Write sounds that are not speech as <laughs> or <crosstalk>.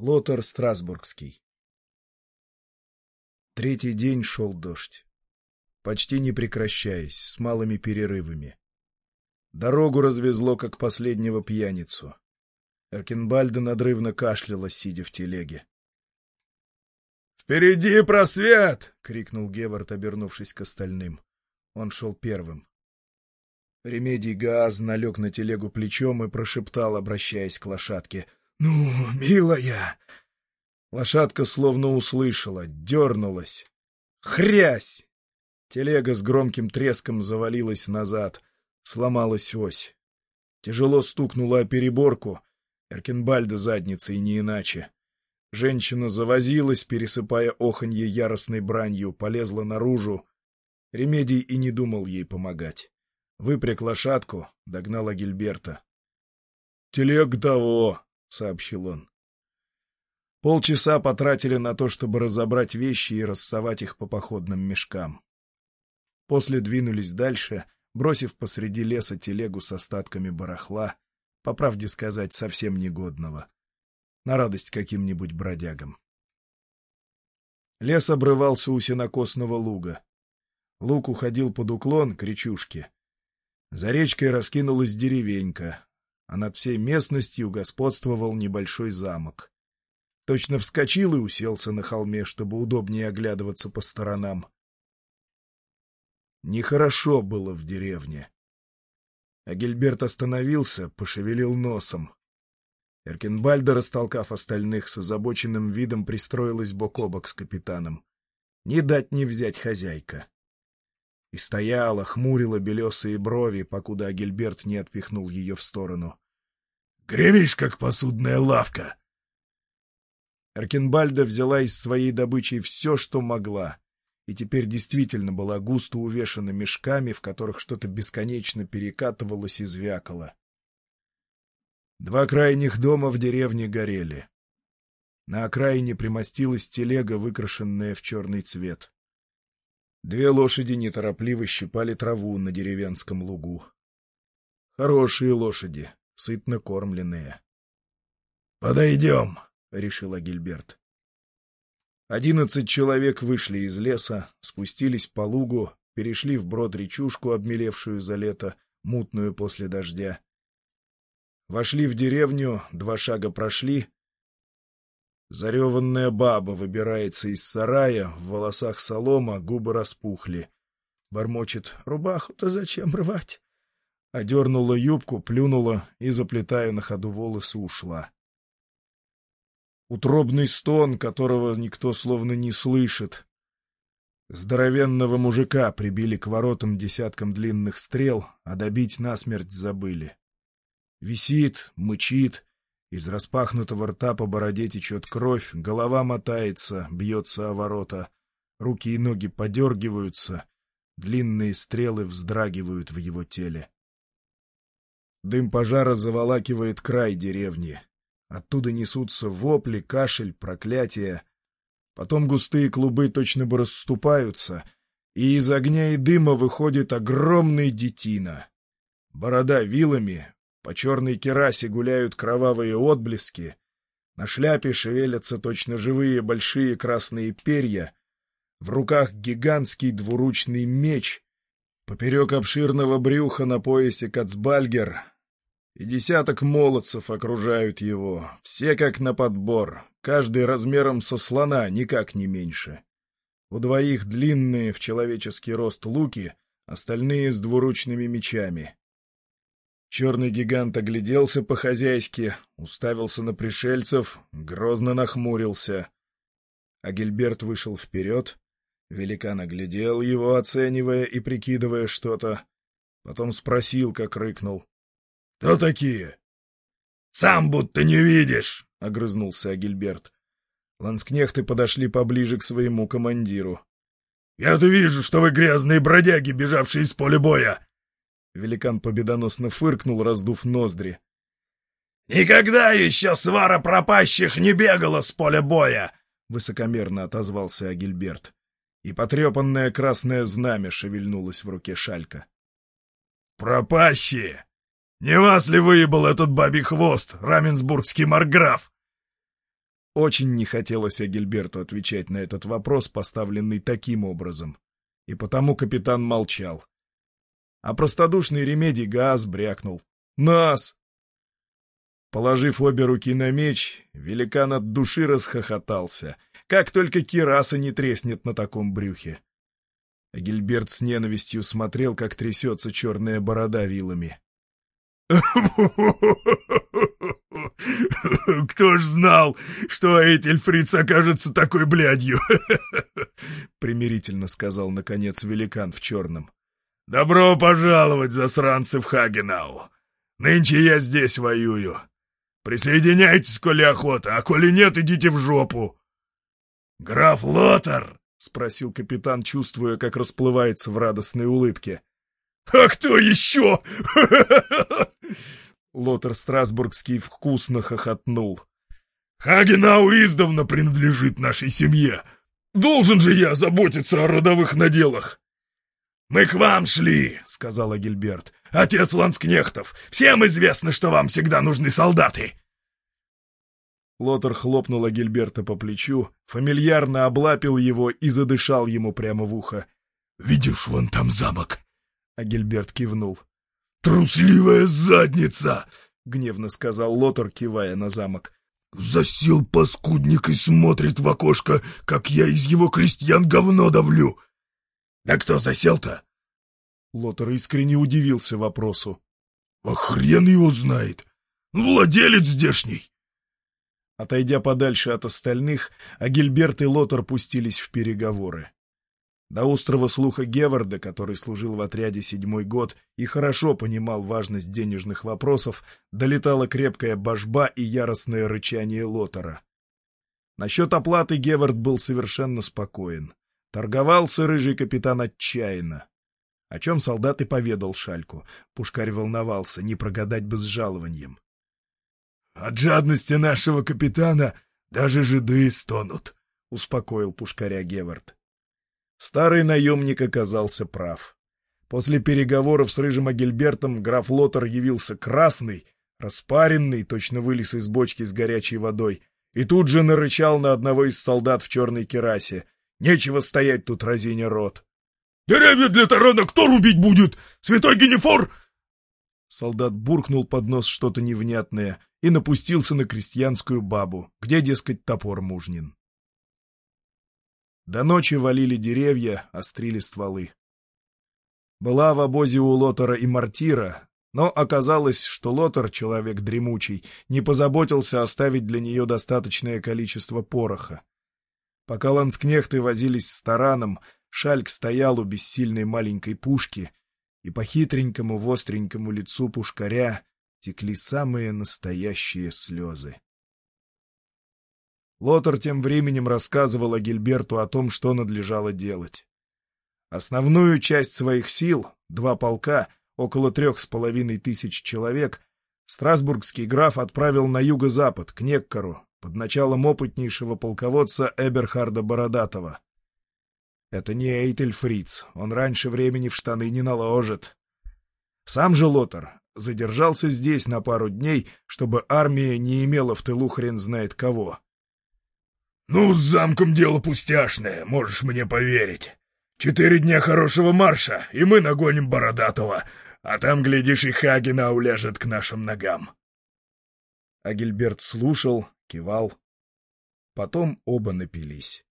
Лотар Страсбургский. Третий день шел дождь. Почти не прекращаясь, с малыми перерывами. Дорогу развезло, как последнего пьяницу. Эркенбальда надрывно кашляла, сидя в телеге. «Впереди просвет!» — крикнул Гевард, обернувшись к остальным. Он шел первым. Ремедий Гааз налег на телегу плечом и прошептал, обращаясь к лошадке — «Ну, милая!» Лошадка словно услышала, дернулась. «Хрясь!» Телега с громким треском завалилась назад, сломалась ось. Тяжело стукнула о переборку, Эркенбальда задницей не иначе. Женщина завозилась, пересыпая оханье яростной бранью, полезла наружу. Ремедий и не думал ей помогать. Выпряг лошадку, догнала Гильберта. — Телег того! — сообщил он. Полчаса потратили на то, чтобы разобрать вещи и рассовать их по походным мешкам. После двинулись дальше, бросив посреди леса телегу с остатками барахла, по правде сказать, совсем негодного, на радость каким-нибудь бродягам. Лес обрывался у сенокосного луга. Луг уходил под уклон к речушке. За речкой раскинулась деревенька, а над всей местностью господствовал небольшой замок. Точно вскочил и уселся на холме, чтобы удобнее оглядываться по сторонам. Нехорошо было в деревне. А Гильберт остановился, пошевелил носом. Эркенбальда, растолкав остальных, с озабоченным видом пристроилась бок о бок с капитаном. Не дать не взять хозяйка. И стояла, хмурила белесые брови, покуда Агильберт не отпихнул ее в сторону. — Гремишь, как посудная лавка! Эркенбальда взяла из своей добычи все, что могла, и теперь действительно была густо увешана мешками, в которых что-то бесконечно перекатывалось и звякало. Два крайних дома в деревне горели. На окраине примостилась телега, выкрашенная в черный цвет. Две лошади неторопливо щипали траву на деревенском лугу. Хорошие лошади, сытно кормленные. — Подойдем, — решила Гильберт. Одиннадцать человек вышли из леса, спустились по лугу, перешли в брод речушку, обмелевшую за лето, мутную после дождя. Вошли в деревню, два шага прошли, Зареванная баба выбирается из сарая, в волосах солома, губы распухли. Бормочет «Рубаху-то зачем рвать?» Одернула юбку, плюнула и, заплетая на ходу волосы, ушла. Утробный стон, которого никто словно не слышит. Здоровенного мужика прибили к воротам десятком длинных стрел, а добить насмерть забыли. Висит, мычит, из распахнутого рта по бороде течет кровь, голова мотается, бьется о ворота. Руки и ноги подергиваются, длинные стрелы вздрагивают в его теле. Дым пожара заволакивает край деревни. Оттуда несутся вопли, кашель, проклятия. Потом густые клубы точно бы расступаются, и из огня и дыма выходит огромный детина. Борода вилами, по черной керасе гуляют кровавые отблески, на шляпе шевелятся точно живые большие красные перья, в руках гигантский двуручный меч, поперек обширного брюха на поясе кацбальгер, и десяток молодцев окружают его, все как на подбор, каждый размером со слона, никак не меньше. У двоих длинные в человеческий рост луки, остальные с двуручными мечами. Черный гигант огляделся по-хозяйски, уставился на пришельцев, грозно нахмурился. А Гильберт вышел вперед. Великан оглядел его, оценивая и прикидывая что-то. Потом спросил, как рыкнул. — Кто такие? — Сам будто не видишь, — огрызнулся Агильберт. Ланскнехты подошли поближе к своему командиру. — Я-то вижу, что вы грязные бродяги, бежавшие из поля боя. Великан победоносно фыркнул, раздув ноздри. «Никогда еще свара пропащих не бегала с поля боя!» — высокомерно отозвался Агильберт. И потрепанное красное знамя шевельнулось в руке Шалька. «Пропащие! Не вас ли выебал этот бабий хвост, раменсбургский марграф?» Очень не хотелось Агильберту отвечать на этот вопрос, поставленный таким образом, и потому капитан молчал. А простодушный ремедий газ брякнул. «Нас!» Положив обе руки на меч, великан от души расхохотался. Как только кираса не треснет на таком брюхе. А Гильберт с ненавистью смотрел, как трясется черная борода вилами. <laughs> «Кто ж знал, что Этельфриц окажется такой блядью?» <laughs> Примирительно сказал, наконец, великан в черном. «Добро пожаловать, засранцы, в Хагенау! Нынче я здесь воюю. Присоединяйтесь, коли охота, а коли нет, идите в жопу!» «Граф Лотар!» — спросил капитан, чувствуя, как расплывается в радостной улыбке. «А кто еще?» <laughs> Лотар Страсбургский вкусно хохотнул. «Хагенау издавна принадлежит нашей семье. Должен же я заботиться о родовых наделах!» «Мы к вам шли!» — сказал Гильберт. «Отец Ланскнехтов! Всем известно, что вам всегда нужны солдаты!» Лотер хлопнул Агильберта по плечу, фамильярно облапил его и задышал ему прямо в ухо. «Видишь, вон там замок!» Агильберт кивнул. «Трусливая задница!» — гневно сказал Лотер, кивая на замок. «Засел паскудник и смотрит в окошко, как я из его крестьян говно давлю!» «Да кто засел-то?» Лотер искренне удивился вопросу. «А хрен его знает! Владелец здешний!» Отойдя подальше от остальных, Агильберт и Лотер пустились в переговоры. До острого слуха Геварда, который служил в отряде седьмой год и хорошо понимал важность денежных вопросов, долетала крепкая божба и яростное рычание Лотера. Насчет оплаты Гевард был совершенно спокоен. Торговался рыжий капитан отчаянно. О чем солдат и поведал Шальку. Пушкарь волновался, не прогадать бы с жалованием. От жадности нашего капитана даже жиды стонут, — успокоил пушкаря Гевард. Старый наемник оказался прав. После переговоров с Рыжим Агильбертом граф Лотер явился красный, распаренный, точно вылез из бочки с горячей водой, и тут же нарычал на одного из солдат в черной керасе. Нечего стоять тут, разиня рот. «Деревья для тарана кто рубить будет? Святой Генефор?» Солдат буркнул под нос что-то невнятное и напустился на крестьянскую бабу, где, дескать, топор мужнин. До ночи валили деревья, острили стволы. Была в обозе у Лотера и Мартира, но оказалось, что Лотер, человек дремучий, не позаботился оставить для нее достаточное количество пороха. Пока ланскнехты возились с тараном, Шальк стоял у бессильной маленькой пушки, и по хитренькому востренькому лицу пушкаря текли самые настоящие слезы. Лотер тем временем рассказывал о Гильберту о том, что надлежало делать. Основную часть своих сил, два полка, около трех с половиной тысяч человек, Страсбургский граф отправил на юго-запад, к Неккару, под началом опытнейшего полководца Эберхарда Бородатого. Это не Эйтель Фриц, он раньше времени в штаны не наложит. Сам же Лотер задержался здесь на пару дней, чтобы армия не имела в тылу хрен знает кого. «Ну, с замком дело пустяшное, можешь мне поверить. Четыре дня хорошего марша, и мы нагоним Бородатого, а там, глядишь, и Хагена уляжет к нашим ногам». Агильберт слушал, кивал. Потом оба напились.